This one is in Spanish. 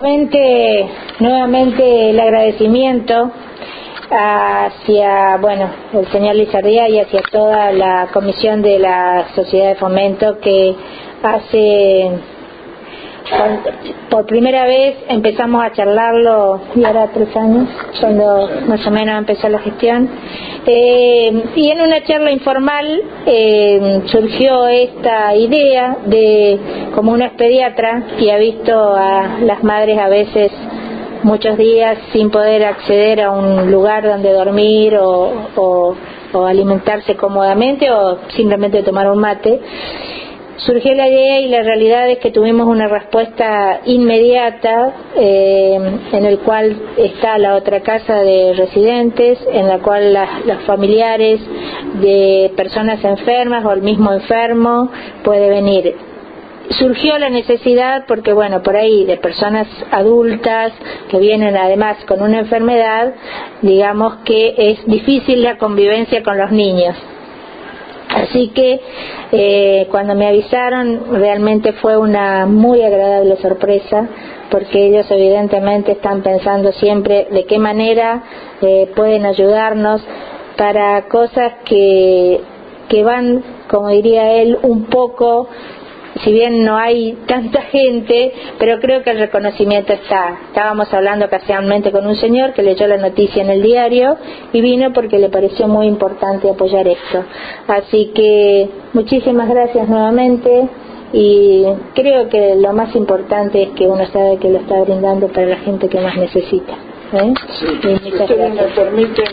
Nuevamente, nuevamente el agradecimiento hacia, bueno, el señor Lizardía y hacia toda la comisión de la Sociedad de Fomento que hace por primera vez empezamos a charlarlo, y ahora tres años, cuando más o menos empezó la gestión, eh, y en una charla informal eh, surgió esta idea de, como una es pediatra y ha visto a las madres a veces muchos días sin poder acceder a un lugar donde dormir o alimentarse cómodamente o simplemente tomar un mate, surgió la idea y la realidad es que tuvimos una respuesta inmediata eh, en el cual está la otra casa de residentes, en la cual los familiares de personas enfermas o el mismo enfermo puede venir. Surgió la necesidad porque, bueno, por ahí de personas adultas que vienen además con una enfermedad, digamos que es difícil la convivencia con los niños. Así que eh, cuando me avisaron realmente fue una muy agradable sorpresa porque ellos evidentemente están pensando siempre de qué manera eh, pueden ayudarnos para cosas que, que van, como diría él, un poco si bien no hay tanta gente, pero creo que el reconocimiento está. Estábamos hablando casualmente con un señor que leyó la noticia en el diario y vino porque le pareció muy importante apoyar esto. Así que muchísimas gracias nuevamente y creo que lo más importante es que uno sabe que lo está brindando para la gente que más necesita. ¿eh? me permiten,